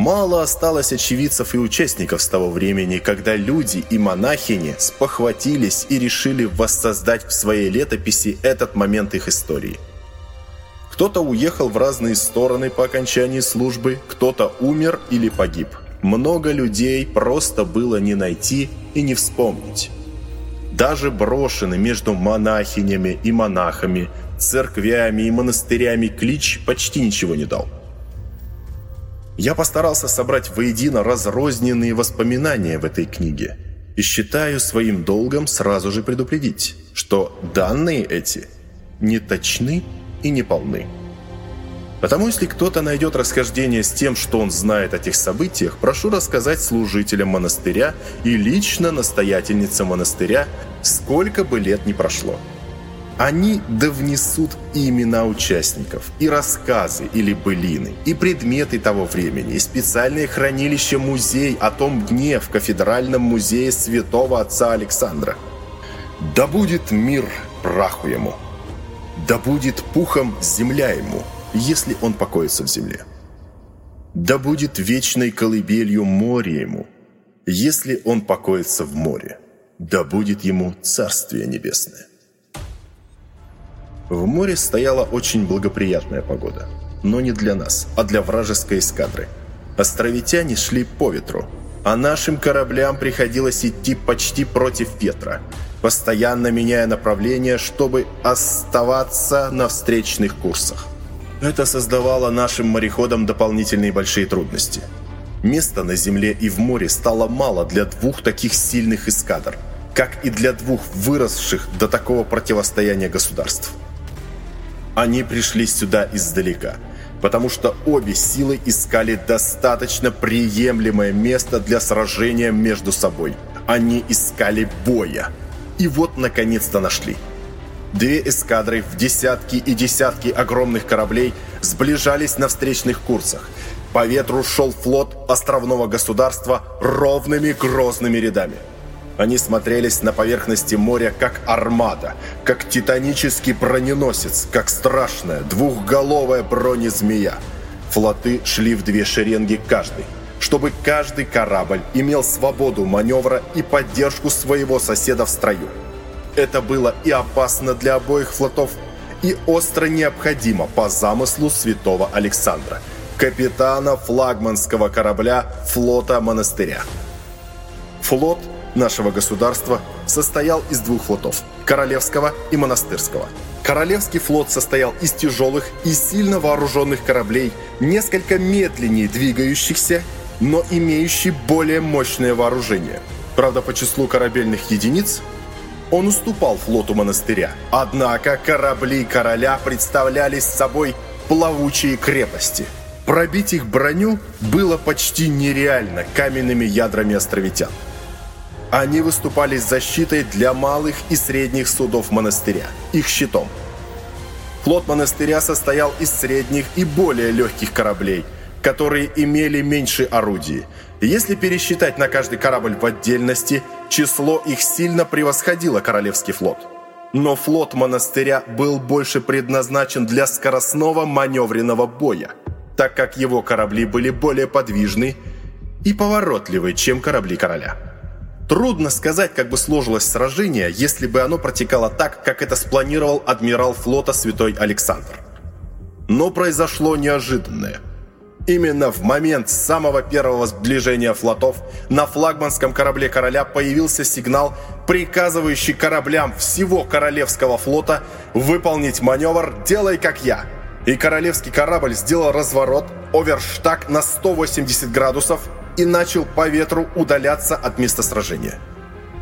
Мало осталось очевидцев и участников с того времени, когда люди и монахини спохватились и решили воссоздать в своей летописи этот момент их истории. Кто-то уехал в разные стороны по окончании службы, кто-то умер или погиб. Много людей просто было не найти и не вспомнить. Даже брошенный между монахинями и монахами, церквями и монастырями клич почти ничего не дал. Я постарался собрать воедино разрозненные воспоминания в этой книге и считаю своим долгом сразу же предупредить, что данные эти не точны и не полны. Потому если кто-то найдет расхождение с тем, что он знает о тех событиях, прошу рассказать служителям монастыря и лично настоятельнице монастыря, сколько бы лет ни прошло. Они да внесут имена участников, и рассказы или былины, и предметы того времени, и специальное хранилище-музей о том дне в кафедральном музее святого отца Александра. Да будет мир праху ему, да будет пухом земля ему, если он покоится в земле. Да будет вечной колыбелью море ему, если он покоится в море. Да будет ему Царствие Небесное. В море стояла очень благоприятная погода. Но не для нас, а для вражеской эскадры. Островитяне шли по ветру, а нашим кораблям приходилось идти почти против ветра, постоянно меняя направление, чтобы оставаться на встречных курсах. Это создавало нашим мореходам дополнительные большие трудности. Места на земле и в море стало мало для двух таких сильных эскадр, как и для двух выросших до такого противостояния государств. Они пришли сюда издалека, потому что обе силы искали достаточно приемлемое место для сражения между собой. Они искали боя. И вот, наконец-то, нашли. Две эскадры в десятки и десятки огромных кораблей сближались на встречных курсах. По ветру шел флот островного государства ровными грозными рядами. Они смотрелись на поверхности моря как армада, как титанический броненосец, как страшная двухголовая бронезмея. Флоты шли в две шеренги каждый, чтобы каждый корабль имел свободу маневра и поддержку своего соседа в строю. Это было и опасно для обоих флотов, и остро необходимо по замыслу святого Александра, капитана флагманского корабля флота монастыря. Флот – нашего государства состоял из двух флотов – Королевского и Монастырского. Королевский флот состоял из тяжелых и сильно вооруженных кораблей, несколько медленнее двигающихся, но имеющий более мощное вооружение. Правда, по числу корабельных единиц он уступал флоту монастыря. Однако корабли короля представляли собой плавучие крепости. Пробить их броню было почти нереально каменными ядрами островитян. Они выступали с защитой для малых и средних судов монастыря, их щитом. Флот монастыря состоял из средних и более легких кораблей, которые имели меньше орудий. Если пересчитать на каждый корабль в отдельности, число их сильно превосходило Королевский флот. Но флот монастыря был больше предназначен для скоростного маневренного боя, так как его корабли были более подвижны и поворотливы, чем корабли короля. Трудно сказать, как бы сложилось сражение, если бы оно протекало так, как это спланировал адмирал флота Святой Александр. Но произошло неожиданное. Именно в момент самого первого сближения флотов на флагманском корабле короля появился сигнал, приказывающий кораблям всего Королевского флота выполнить маневр «Делай как я». И королевский корабль сделал разворот, оверштаг на 180 градусов и начал по ветру удаляться от места сражения.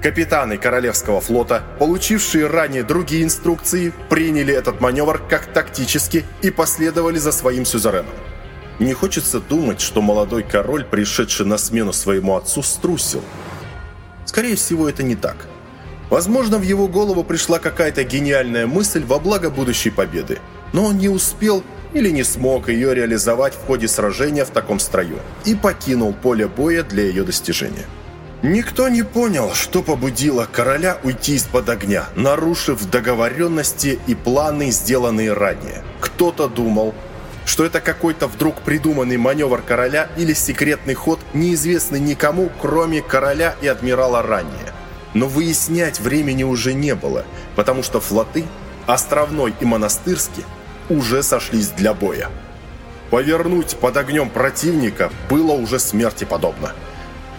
Капитаны Королевского флота, получившие ранее другие инструкции, приняли этот маневр как тактический и последовали за своим сюзереном. Не хочется думать, что молодой король, пришедший на смену своему отцу, струсил. Скорее всего, это не так. Возможно, в его голову пришла какая-то гениальная мысль во благо будущей победы, но он не успел или не смог ее реализовать в ходе сражения в таком строю и покинул поле боя для ее достижения. Никто не понял, что побудило короля уйти из-под огня, нарушив договоренности и планы, сделанные ранее. Кто-то думал, что это какой-то вдруг придуманный маневр короля или секретный ход, неизвестный никому, кроме короля и адмирала ранее. Но выяснять времени уже не было, потому что флоты, островной и монастырский, уже сошлись для боя. Повернуть под огнем противника было уже смерти подобно.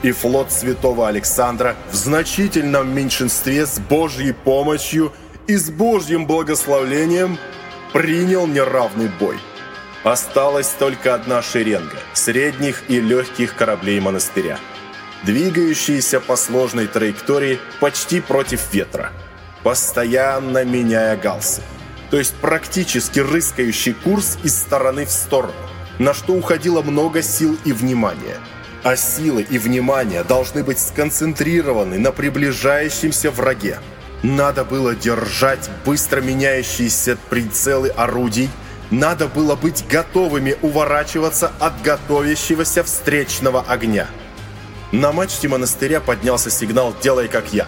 И флот святого Александра в значительном меньшинстве с Божьей помощью и с Божьим благословлением принял неравный бой. Осталась только одна шеренга средних и легких кораблей монастыря, двигающиеся по сложной траектории почти против ветра, постоянно меняя галсы то есть практически рыскающий курс из стороны в сторону, на что уходило много сил и внимания. А силы и внимание должны быть сконцентрированы на приближающемся враге. Надо было держать быстро меняющиеся прицелы орудий, надо было быть готовыми уворачиваться от готовящегося встречного огня. На мачте монастыря поднялся сигнал «Делай как я»,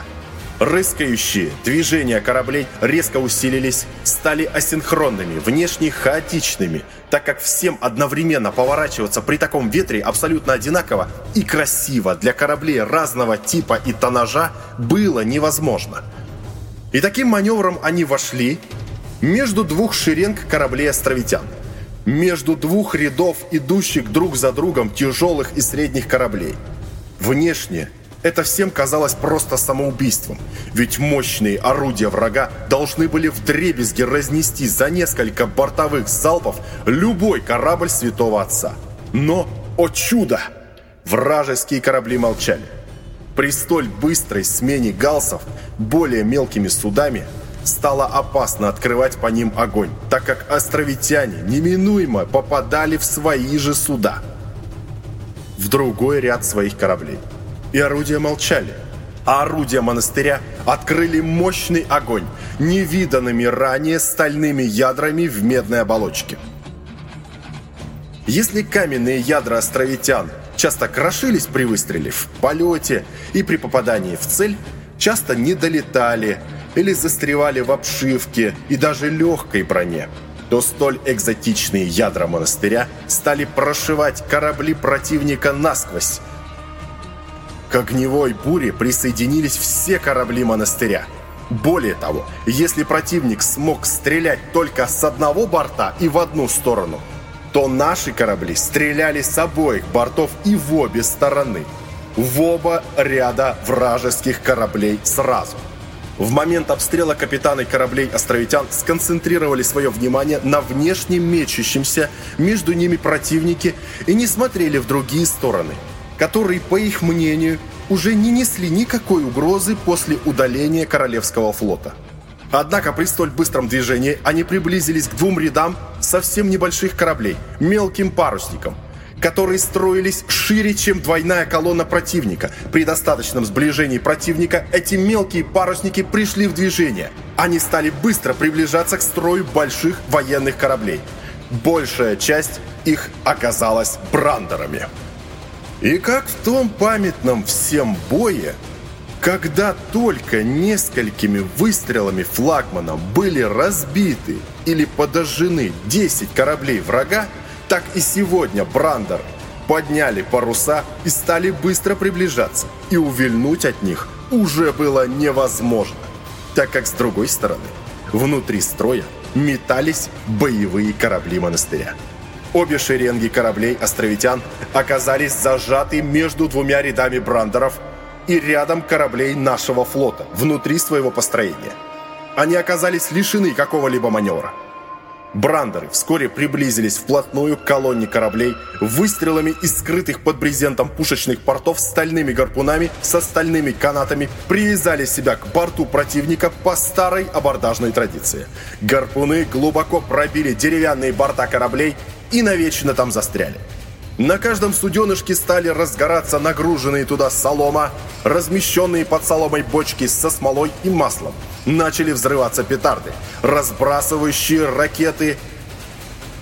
Рыскающие движения кораблей резко усилились, стали асинхронными, внешне хаотичными, так как всем одновременно поворачиваться при таком ветре абсолютно одинаково и красиво для кораблей разного типа и тонажа было невозможно. И таким маневром они вошли между двух шеренг кораблей островитян. Между двух рядов идущих друг за другом тяжелых и средних кораблей. Внешне – это всем казалось просто самоубийством, ведь мощные орудия врага должны были вдребезги разнести за несколько бортовых залпов любой корабль Святого Отца. Но, о чудо! Вражеские корабли молчали. При столь быстрой смене галсов более мелкими судами стало опасно открывать по ним огонь, так как островитяне неминуемо попадали в свои же суда. В другой ряд своих кораблей – и орудия молчали. А орудия монастыря открыли мощный огонь, невиданными ранее стальными ядрами в медной оболочке. Если каменные ядра островитян часто крошились при выстреле в полете и при попадании в цель, часто не долетали или застревали в обшивке и даже легкой броне, то столь экзотичные ядра монастыря стали прошивать корабли противника насквозь, к огневой буре присоединились все корабли монастыря. Более того, если противник смог стрелять только с одного борта и в одну сторону, то наши корабли стреляли с обоих бортов и в обе стороны. В оба ряда вражеских кораблей сразу. В момент обстрела капитаны кораблей островитян сконцентрировали свое внимание на внешне мечущемся между ними противнике и не смотрели в другие стороны – которые, по их мнению, уже не несли никакой угрозы после удаления Королевского флота. Однако при столь быстром движении они приблизились к двум рядам совсем небольших кораблей, мелким парусникам, которые строились шире, чем двойная колонна противника. При достаточном сближении противника эти мелкие парусники пришли в движение. Они стали быстро приближаться к строю больших военных кораблей. Большая часть их оказалась брандерами. И как в том памятном всем бое, когда только несколькими выстрелами флагмана были разбиты или подожжены 10 кораблей врага, так и сегодня Брандер подняли паруса и стали быстро приближаться, и увильнуть от них уже было невозможно, так как с другой стороны, внутри строя метались боевые корабли монастыря. Обе шеренги кораблей островитян оказались зажаты между двумя рядами брандеров и рядом кораблей нашего флота внутри своего построения. Они оказались лишены какого-либо маневра. Брандеры вскоре приблизились вплотную к колонне кораблей выстрелами из скрытых под брезентом пушечных портов стальными гарпунами со стальными канатами привязали себя к борту противника по старой абордажной традиции. Гарпуны глубоко пробили деревянные борта кораблей и навечно там застряли. На каждом суденышке стали разгораться нагруженные туда солома, размещенные под соломой бочки со смолой и маслом. Начали взрываться петарды, разбрасывающие ракеты,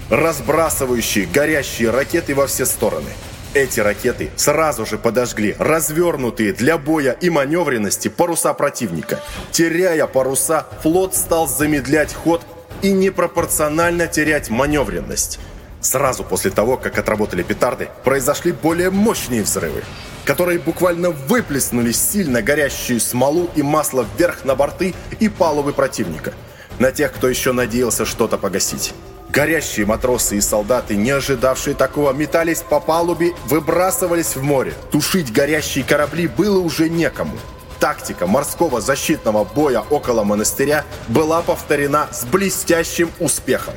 разбрасывающие горящие ракеты во все стороны. Эти ракеты сразу же подожгли развернутые для боя и маневренности паруса противника. Теряя паруса, флот стал замедлять ход и непропорционально терять маневренность. Сразу после того, как отработали петарды, произошли более мощные взрывы, которые буквально выплеснули сильно горящую смолу и масло вверх на борты и палубы противника, на тех, кто еще надеялся что-то погасить. Горящие матросы и солдаты, не ожидавшие такого, метались по палубе, выбрасывались в море. Тушить горящие корабли было уже некому. Тактика морского защитного боя около монастыря была повторена с блестящим успехом.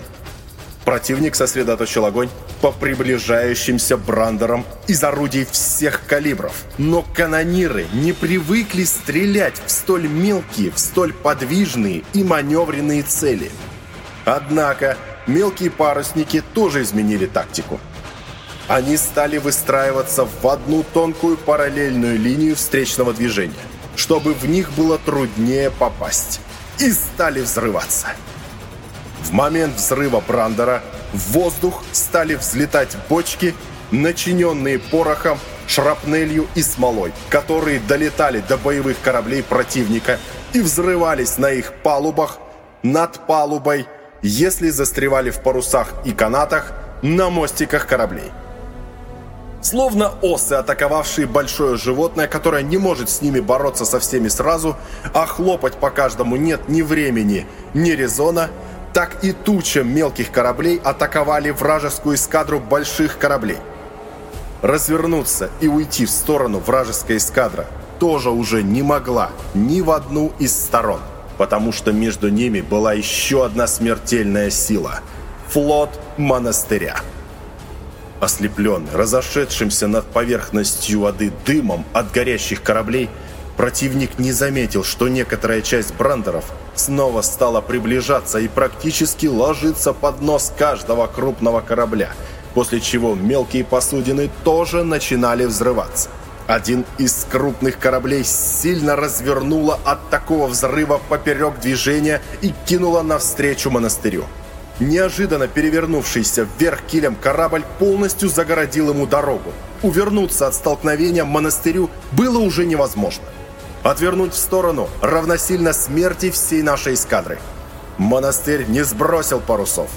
Противник сосредоточил огонь по приближающимся брандерам из орудий всех калибров. Но канониры не привыкли стрелять в столь мелкие, в столь подвижные и маневренные цели. Однако мелкие парусники тоже изменили тактику. Они стали выстраиваться в одну тонкую параллельную линию встречного движения, чтобы в них было труднее попасть. И стали взрываться. В момент взрыва Брандера в воздух стали взлетать бочки, начиненные порохом, шрапнелью и смолой, которые долетали до боевых кораблей противника и взрывались на их палубах, над палубой, если застревали в парусах и канатах, на мостиках кораблей. Словно осы, атаковавшие большое животное, которое не может с ними бороться со всеми сразу, а хлопать по каждому нет ни времени, ни резона – так и туча мелких кораблей атаковали вражескую эскадру больших кораблей. Развернуться и уйти в сторону вражеская эскадра тоже уже не могла ни в одну из сторон, потому что между ними была еще одна смертельная сила – флот монастыря. Ослепленный, разошедшимся над поверхностью воды дымом от горящих кораблей – Противник не заметил, что некоторая часть брандеров снова стала приближаться и практически ложиться под нос каждого крупного корабля, после чего мелкие посудины тоже начинали взрываться. Один из крупных кораблей сильно развернуло от такого взрыва поперек движения и кинуло навстречу монастырю. Неожиданно перевернувшийся вверх килем корабль полностью загородил ему дорогу. Увернуться от столкновения монастырю было уже невозможно. Отвернуть в сторону равносильно смерти всей нашей эскадры. Монастырь не сбросил парусов,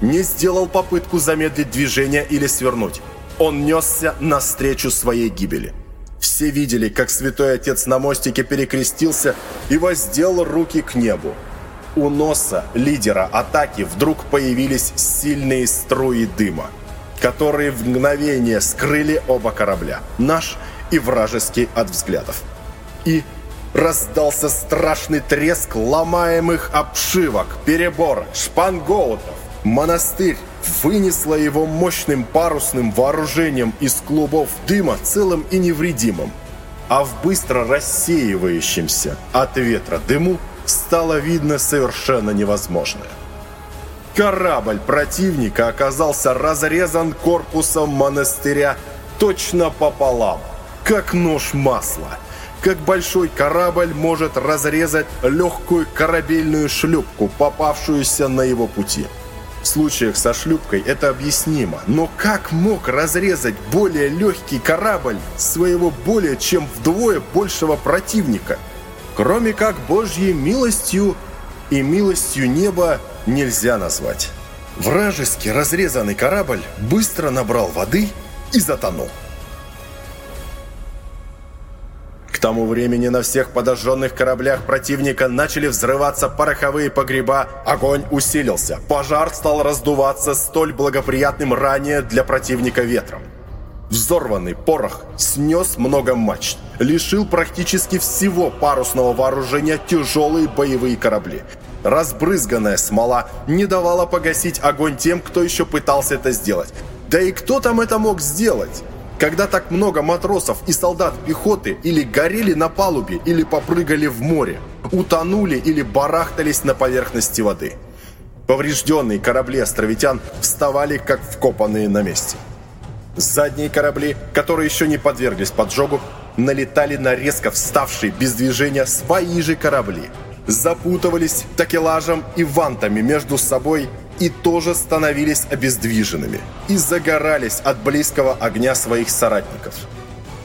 не сделал попытку замедлить движение или свернуть. Он несся навстречу своей гибели. Все видели, как святой отец на мостике перекрестился и воздел руки к небу. У носа лидера атаки вдруг появились сильные струи дыма, которые в мгновение скрыли оба корабля, наш и вражеский от взглядов и раздался страшный треск ломаемых обшивок, переборок, шпангоутов. Монастырь вынесла его мощным парусным вооружением из клубов дыма целым и невредимым. А в быстро рассеивающемся от ветра дыму стало видно совершенно невозможное. Корабль противника оказался разрезан корпусом монастыря точно пополам, как нож масла – как большой корабль может разрезать легкую корабельную шлюпку, попавшуюся на его пути. В случаях со шлюпкой это объяснимо, но как мог разрезать более легкий корабль своего более чем вдвое большего противника? Кроме как Божьей милостью и милостью неба нельзя назвать. Вражеский разрезанный корабль быстро набрал воды и затонул. Тому времени на всех подожженных кораблях противника начали взрываться пороховые погреба, огонь усилился. Пожар стал раздуваться столь благоприятным ранее для противника ветром. Взорванный порох снес много мачт, лишил практически всего парусного вооружения тяжелые боевые корабли. Разбрызганная смола не давала погасить огонь тем, кто еще пытался это сделать. Да и кто там это мог сделать? Когда так много матросов и солдат пехоты или горели на палубе, или попрыгали в море, утонули или барахтались на поверхности воды. Поврежденные корабли островитян вставали как вкопанные на месте. Задние корабли, которые еще не подверглись поджогу, налетали на резко вставшие без движения свои же корабли. Запутывались такелажем и вантами между собой и тоже становились обездвиженными и загорались от близкого огня своих соратников.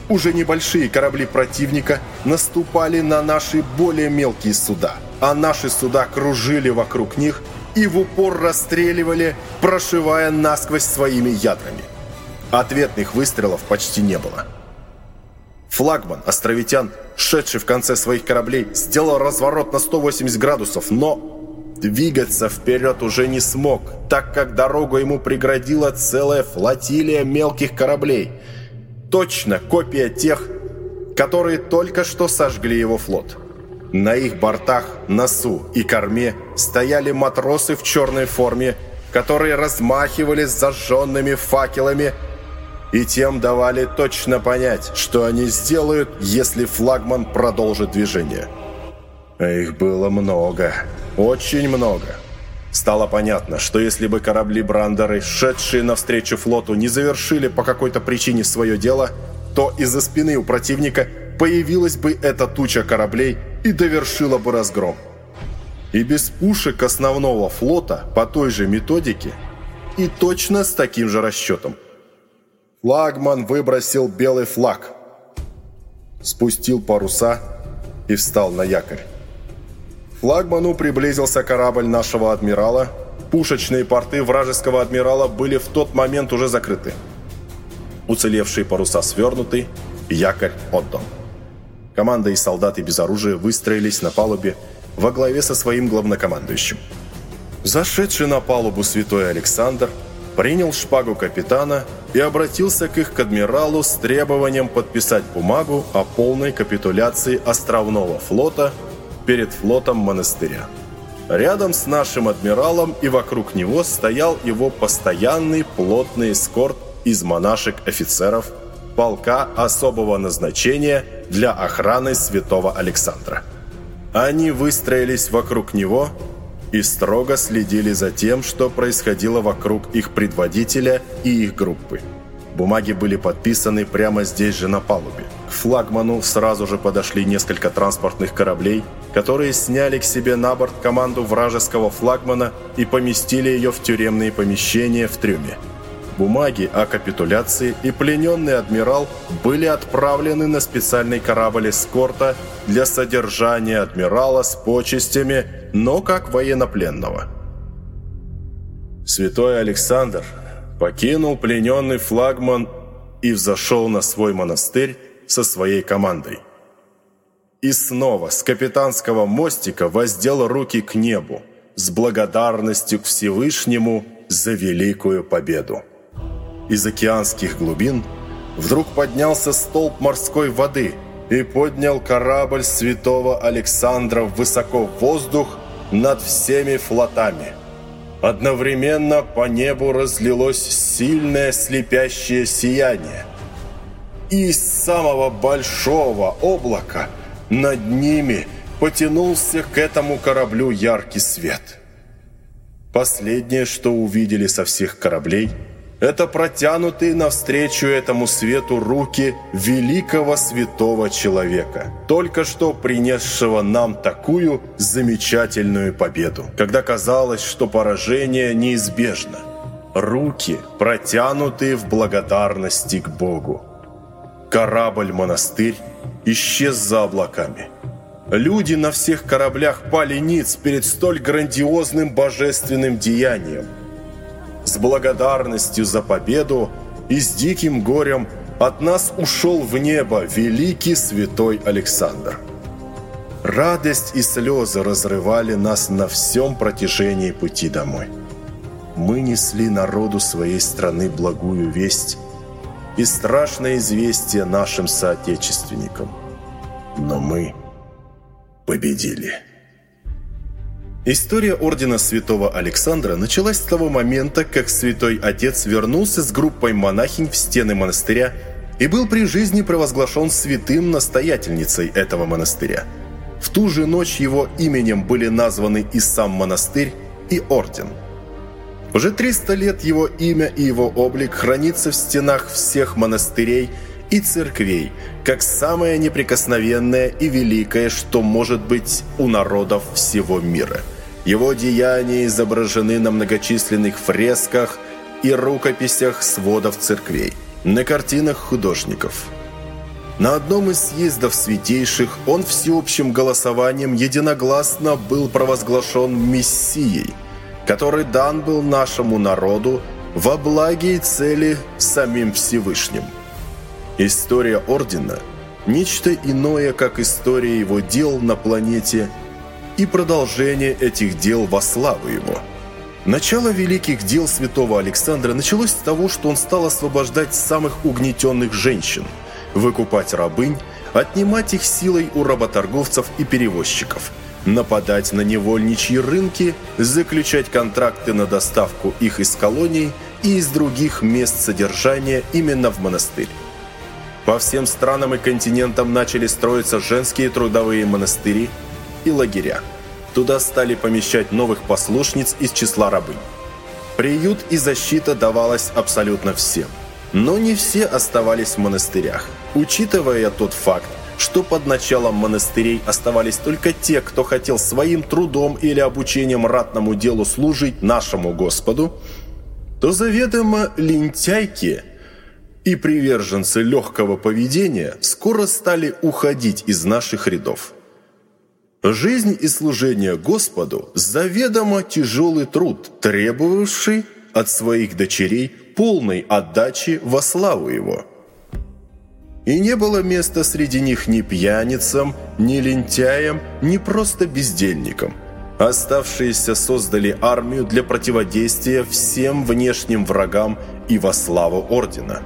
Уже небольшие корабли противника наступали на наши более мелкие суда, а наши суда кружили вокруг них и в упор расстреливали, прошивая насквозь своими ядрами. Ответных выстрелов почти не было. Флагман, островитян, шедший в конце своих кораблей, сделал разворот на 180 градусов, но двигаться вперед уже не смог, так как дорогу ему преградила целая флотилия мелких кораблей. Точно копия тех, которые только что сожгли его флот. На их бортах, носу и корме стояли матросы в черной форме, которые размахивали зажженными факелами и тем давали точно понять, что они сделают, если флагман продолжит движение. А их было много, очень много. Стало понятно, что если бы корабли Брандеры, шедшие навстречу флоту, не завершили по какой-то причине свое дело, то из-за спины у противника появилась бы эта туча кораблей и довершила бы разгром. И без пушек основного флота по той же методике и точно с таким же расчетом – Флагман выбросил белый флаг, спустил паруса и встал на якорь. Флагману приблизился корабль нашего адмирала. Пушечные порты вражеского адмирала были в тот момент уже закрыты. Уцелевшие паруса свернуты, якорь отдан. Команда и солдаты без оружия выстроились на палубе во главе со своим главнокомандующим. Зашедший на палубу святой Александр принял шпагу капитана и обратился к их к адмиралу с требованием подписать бумагу о полной капитуляции островного флота перед флотом монастыря. Рядом с нашим адмиралом и вокруг него стоял его постоянный плотный эскорт из монашек-офицеров полка особого назначения для охраны святого Александра. Они выстроились вокруг него и строго следили за тем, что происходило вокруг их предводителя и их группы. Бумаги были подписаны прямо здесь же на палубе. К флагману сразу же подошли несколько транспортных кораблей, которые сняли к себе на борт команду вражеского флагмана и поместили ее в тюремные помещения в трюме. Бумаги о капитуляции и плененный адмирал были отправлены на специальный корабль эскорта для содержания адмирала с почестями, но как военнопленного. Святой Александр покинул плененный флагман и взошел на свой монастырь со своей командой. И снова с капитанского мостика воздел руки к небу с благодарностью к Всевышнему за великую победу из океанских глубин вдруг поднялся столб морской воды и поднял корабль святого Александра высоко в воздух над всеми флотами. Одновременно по небу разлилось сильное слепящее сияние. И из самого большого облака над ними потянулся к этому кораблю яркий свет. Последнее, что увидели со всех кораблей – это протянутые навстречу этому свету руки великого святого человека, только что принесшего нам такую замечательную победу, когда казалось, что поражение неизбежно. Руки, протянутые в благодарности к Богу. Корабль-монастырь исчез за облаками. Люди на всех кораблях пали ниц перед столь грандиозным божественным деянием – с благодарностью за победу и с диким горем от нас ушел в небо великий святой Александр. Радость и слезы разрывали нас на всем протяжении пути домой. Мы несли народу своей страны благую весть и страшное известие нашим соотечественникам. Но мы победили. История Ордена Святого Александра началась с того момента, как Святой Отец вернулся с группой монахинь в стены монастыря и был при жизни провозглашен святым настоятельницей этого монастыря. В ту же ночь его именем были названы и сам монастырь, и орден. Уже 300 лет его имя и его облик хранится в стенах всех монастырей и церквей, как самое неприкосновенное и великое, что может быть у народов всего мира – его деяния изображены на многочисленных фресках и рукописях сводов церквей, на картинах художников. На одном из съездов святейших он всеобщим голосованием единогласно был провозглашен Мессией, который дан был нашему народу во благе цели самим Всевышним. История Ордена – нечто иное, как история его дел на планете и продолжение этих дел во славу его. Начало великих дел святого Александра началось с того, что он стал освобождать самых угнетенных женщин, выкупать рабынь, отнимать их силой у работорговцев и перевозчиков – нападать на невольничьи рынки, заключать контракты на доставку их из колоний и из других мест содержания именно в монастырь. По всем странам и континентам начали строиться женские трудовые монастыри и лагеря. Туда стали помещать новых послушниц из числа рабынь. Приют и защита давалась абсолютно всем. Но не все оставались в монастырях. Учитывая тот факт, что под началом монастырей оставались только те, кто хотел своим трудом или обучением ратному делу служить нашему Господу, то заведомо лентяйки и приверженцы легкого поведения скоро стали уходить из наших рядов. Жизнь и служение Господу – заведомо тяжелый труд, требовавший от своих дочерей полной отдачи во славу Его – и не было места среди них ни пьяницам, ни лентяям, ни просто бездельникам. Оставшиеся создали армию для противодействия всем внешним врагам и во славу Ордена.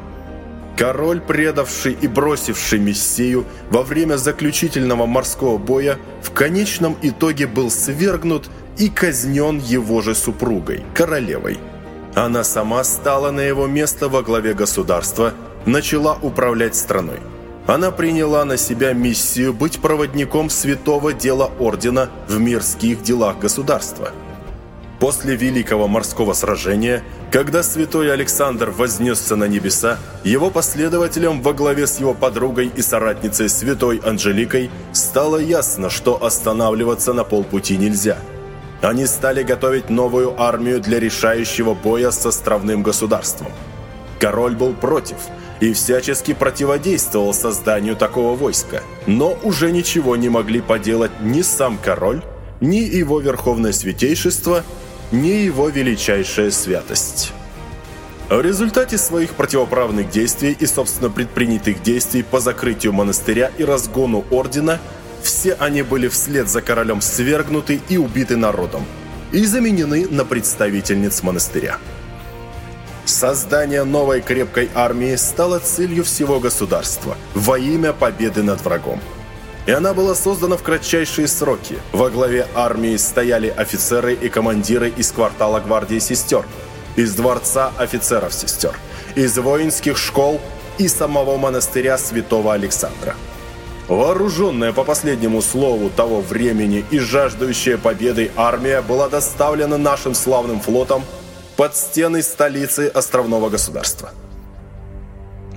Король, предавший и бросивший Мессию во время заключительного морского боя, в конечном итоге был свергнут и казнен его же супругой, королевой. Она сама стала на его место во главе государства – начала управлять страной. Она приняла на себя миссию быть проводником святого дела Ордена в мирских делах государства. После Великого морского сражения, когда святой Александр вознесся на небеса, его последователям во главе с его подругой и соратницей святой Анжеликой стало ясно, что останавливаться на полпути нельзя. Они стали готовить новую армию для решающего боя с островным государством. Король был против – и всячески противодействовал созданию такого войска. Но уже ничего не могли поделать ни сам король, ни его верховное святейшество, ни его величайшая святость. В результате своих противоправных действий и, собственно, предпринятых действий по закрытию монастыря и разгону ордена, все они были вслед за королем свергнуты и убиты народом и заменены на представительниц монастыря. Создание новой крепкой армии стало целью всего государства во имя победы над врагом. И она была создана в кратчайшие сроки. Во главе армии стояли офицеры и командиры из квартала гвардии сестер, из дворца офицеров-сестер, из воинских школ и самого монастыря святого Александра. Вооруженная по последнему слову того времени и жаждущая победы армия была доставлена нашим славным флотом под стены столицы островного государства.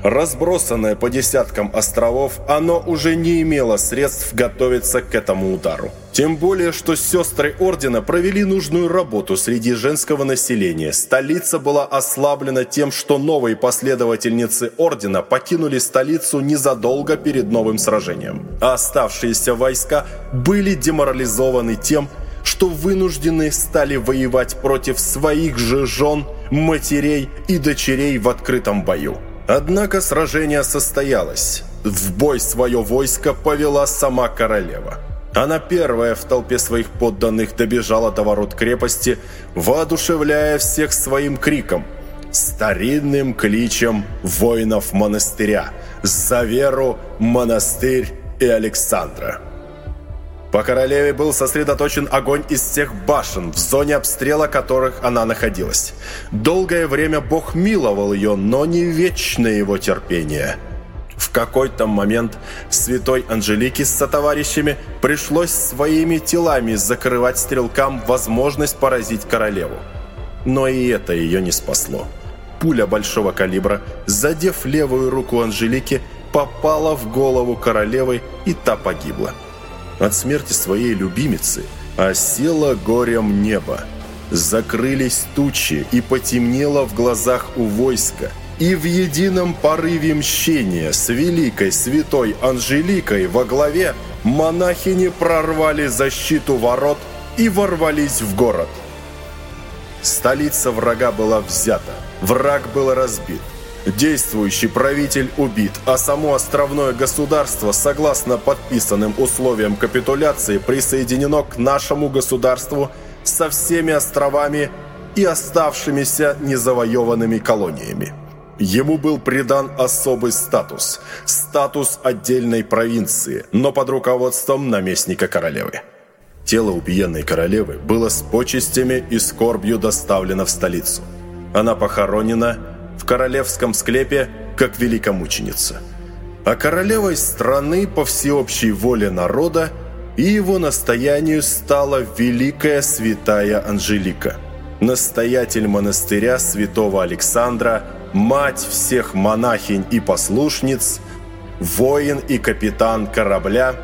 Разбросанное по десяткам островов, оно уже не имело средств готовиться к этому удару. Тем более, что сестры Ордена провели нужную работу среди женского населения. Столица была ослаблена тем, что новые последовательницы Ордена покинули столицу незадолго перед новым сражением. А оставшиеся войска были деморализованы тем, что вынуждены стали воевать против своих же жен, матерей и дочерей в открытом бою. Однако сражение состоялось. В бой свое войско повела сама королева. Она первая в толпе своих подданных добежала до ворот крепости, воодушевляя всех своим криком, старинным кличем воинов монастыря «За веру, монастырь и Александра!» По королеве был сосредоточен огонь из всех башен, в зоне обстрела которых она находилась. Долгое время Бог миловал ее, но не вечное его терпение. В какой-то момент святой Анжелике с сотоварищами пришлось своими телами закрывать стрелкам возможность поразить королеву. Но и это ее не спасло. Пуля большого калибра, задев левую руку Анжелики, попала в голову королевы, и та погибла от смерти своей любимицы осело горем небо. Закрылись тучи и потемнело в глазах у войска. И в едином порыве мщения с великой святой Анжеликой во главе монахини прорвали защиту ворот и ворвались в город. Столица врага была взята, враг был разбит. Действующий правитель убит, а само островное государство, согласно подписанным условиям капитуляции, присоединено к нашему государству со всеми островами и оставшимися незавоеванными колониями. Ему был придан особый статус – статус отдельной провинции, но под руководством наместника королевы. Тело убиенной королевы было с почестями и скорбью доставлено в столицу. Она похоронена в королевском склепе как великомученица. А королевой страны по всеобщей воле народа и его настоянию стала великая святая Анжелика, настоятель монастыря святого Александра – мать всех монахинь и послушниц, воин и капитан корабля,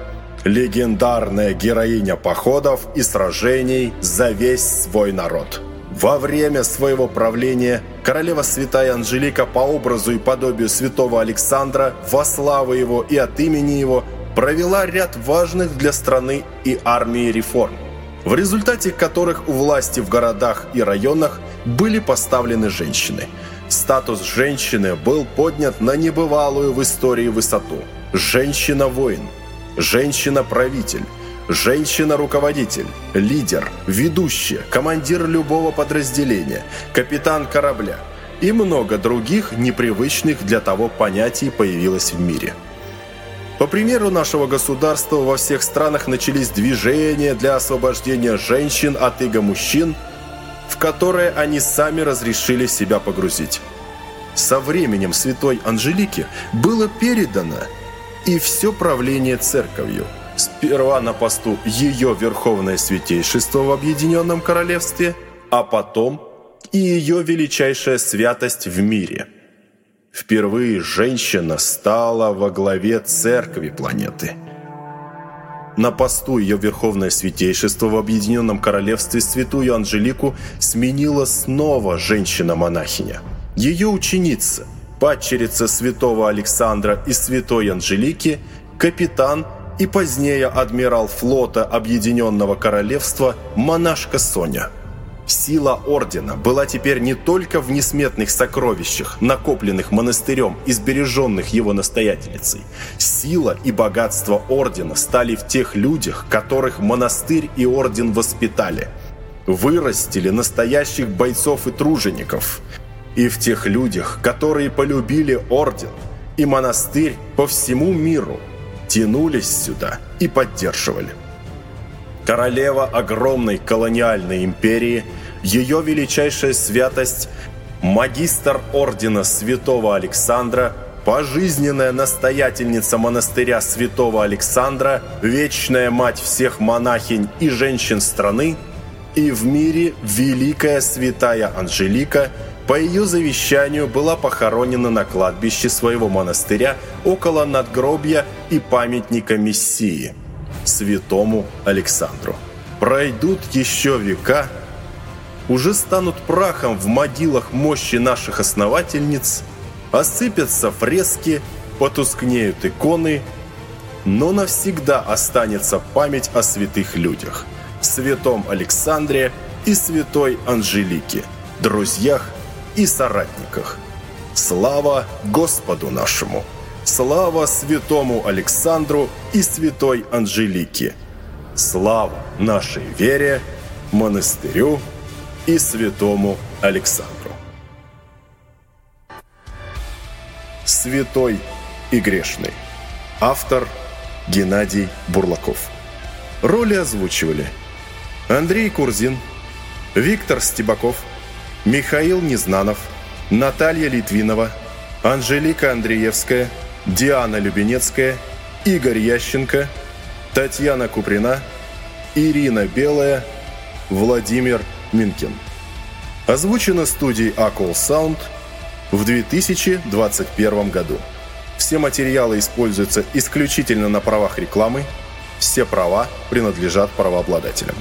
легендарная героиня походов и сражений за весь свой народ. Во время своего правления королева святая Анжелика по образу и подобию святого Александра во славу его и от имени его провела ряд важных для страны и армии реформ, в результате которых у власти в городах и районах были поставлены женщины – статус женщины был поднят на небывалую в истории высоту. Женщина-воин, женщина-правитель, женщина-руководитель, лидер, ведущая, командир любого подразделения, капитан корабля и много других непривычных для того понятий появилось в мире. По примеру нашего государства во всех странах начались движения для освобождения женщин от иго мужчин – в которое они сами разрешили себя погрузить. Со временем святой Анжелики было передано и все правление церковью. Сперва на посту ее Верховное Святейшество в Объединенном Королевстве, а потом и ее величайшая святость в мире. Впервые женщина стала во главе церкви планеты – на посту ее Верховное Святейшество в Объединенном Королевстве Святую Анжелику сменила снова женщина-монахиня. Ее ученица, падчерица святого Александра и святой Анжелики, капитан и позднее адмирал флота Объединенного Королевства монашка Соня – Сила Ордена была теперь не только в несметных сокровищах, накопленных монастырем и сбереженных его настоятельницей. Сила и богатство Ордена стали в тех людях, которых монастырь и Орден воспитали. Вырастили настоящих бойцов и тружеников. И в тех людях, которые полюбили Орден и монастырь по всему миру, тянулись сюда и поддерживали. Королева огромной колониальной империи, ее величайшая святость, магистр ордена святого Александра, пожизненная настоятельница монастыря святого Александра, вечная мать всех монахинь и женщин страны, и в мире великая святая Анжелика по ее завещанию была похоронена на кладбище своего монастыря около надгробья и памятника Мессии – святому Александру. Пройдут еще века, уже станут прахом в могилах мощи наших основательниц, осыпятся фрески, потускнеют иконы, но навсегда останется память о святых людях, святом Александре и святой Анжелике, друзьях и соратниках. Слава Господу нашему! Слава святому Александру и святой Анжелике! Слава нашей вере, монастырю и святому Александру! Святой и грешный. Автор Геннадий Бурлаков. Роли озвучивали Андрей Курзин, Виктор Стебаков, Михаил Незнанов, Наталья Литвинова, Анжелика Андреевская – Диана Любенецкая, Игорь Ященко, Татьяна Куприна, Ирина Белая, Владимир Минкин. Озвучено студией Акул Sound в 2021 году. Все материалы используются исключительно на правах рекламы. Все права принадлежат правообладателям.